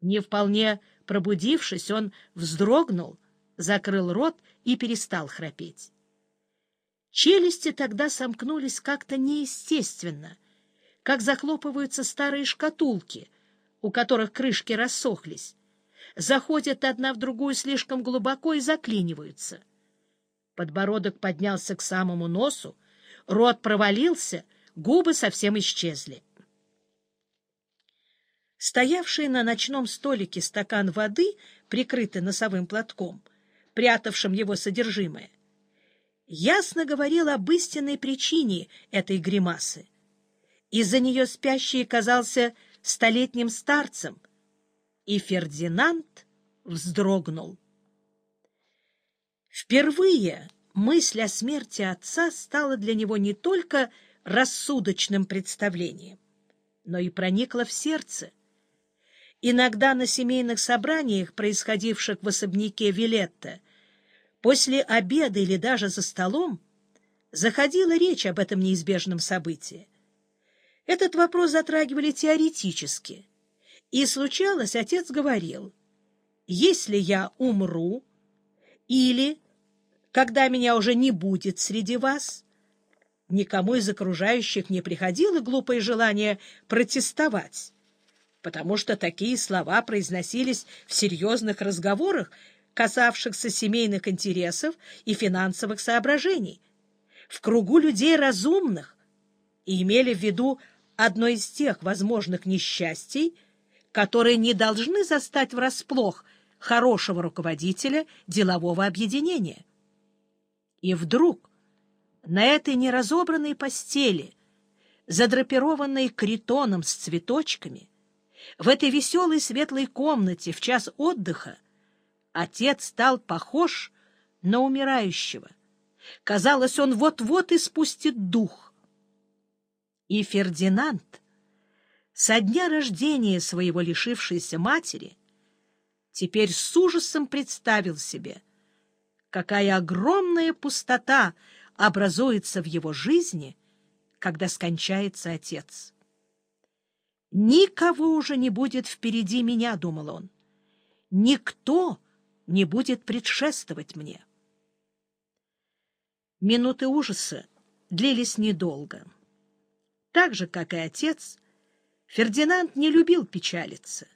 Не вполне пробудившись, он вздрогнул, закрыл рот и перестал храпеть. Челюсти тогда сомкнулись как-то неестественно, как захлопываются старые шкатулки, у которых крышки рассохлись, заходят одна в другую слишком глубоко и заклиниваются. Подбородок поднялся к самому носу, рот провалился, губы совсем исчезли. Стоявший на ночном столике стакан воды, прикрытый носовым платком, прятавшим его содержимое, ясно говорил об истинной причине этой гримасы. Из-за нее спящий казался столетним старцем, и Фердинанд вздрогнул. Впервые мысль о смерти отца стала для него не только рассудочным представлением, но и проникла в сердце, Иногда на семейных собраниях, происходивших в особняке Вилетта, после обеда или даже за столом, заходила речь об этом неизбежном событии. Этот вопрос затрагивали теоретически, и случалось, отец говорил, «Если я умру, или, когда меня уже не будет среди вас», никому из окружающих не приходило глупое желание протестовать потому что такие слова произносились в серьезных разговорах, касавшихся семейных интересов и финансовых соображений, в кругу людей разумных, и имели в виду одно из тех возможных несчастий, которые не должны застать врасплох хорошего руководителя делового объединения. И вдруг на этой неразобранной постели, задрапированной критоном с цветочками, в этой веселой светлой комнате в час отдыха отец стал похож на умирающего. Казалось, он вот-вот испустит дух. И Фердинанд, со дня рождения своего лишившейся матери, теперь с ужасом представил себе, какая огромная пустота образуется в его жизни, когда скончается отец. «Никого уже не будет впереди меня», — думал он. «Никто не будет предшествовать мне». Минуты ужаса длились недолго. Так же, как и отец, Фердинанд не любил печалиться.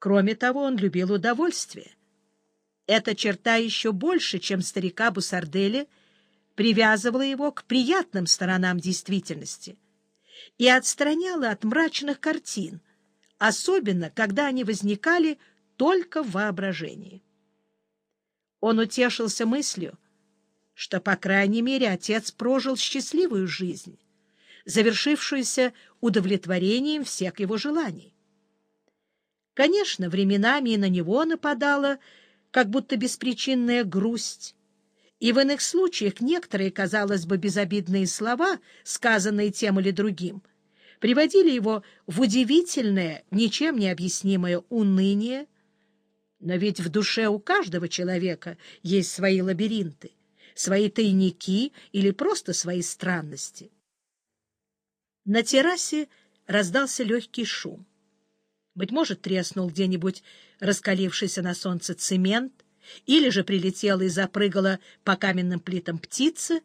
Кроме того, он любил удовольствие. Эта черта еще больше, чем старика Бусарделя, привязывала его к приятным сторонам действительности — и отстраняла от мрачных картин, особенно когда они возникали только в воображении. Он утешился мыслью, что, по крайней мере, отец прожил счастливую жизнь, завершившуюся удовлетворением всех его желаний. Конечно, временами и на него нападала как будто беспричинная грусть, и в иных случаях некоторые, казалось бы, безобидные слова, сказанные тем или другим, приводили его в удивительное, ничем не объяснимое уныние. Но ведь в душе у каждого человека есть свои лабиринты, свои тайники или просто свои странности. На террасе раздался легкий шум. Быть может, треснул где-нибудь раскалившийся на солнце цемент, или же прилетела и запрыгала по каменным плитам птица,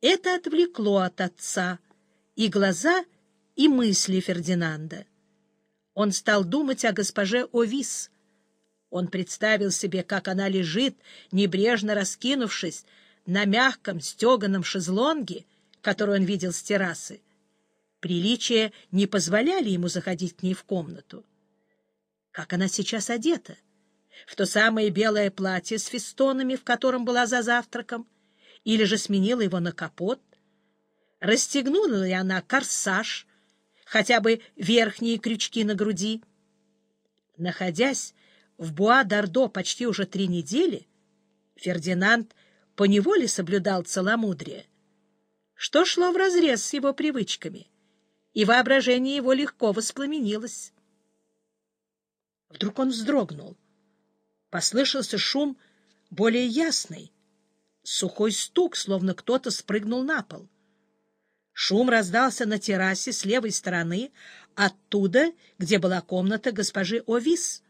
это отвлекло от отца и глаза, и мысли Фердинанда. Он стал думать о госпоже Овис. Он представил себе, как она лежит, небрежно раскинувшись, на мягком стеганом шезлонге, который он видел с террасы. Приличия не позволяли ему заходить к ней в комнату. Как она сейчас одета? — в то самое белое платье с фестонами, в котором была за завтраком, или же сменила его на капот? Расстегнула ли она корсаж, хотя бы верхние крючки на груди? Находясь в Буа-Дардо почти уже три недели, Фердинанд поневоле соблюдал целомудрие, что шло вразрез с его привычками, и воображение его легко воспламенилось. Вдруг он вздрогнул — Послышался шум более ясный, сухой стук, словно кто-то спрыгнул на пол. Шум раздался на террасе с левой стороны, оттуда, где была комната госпожи Овис.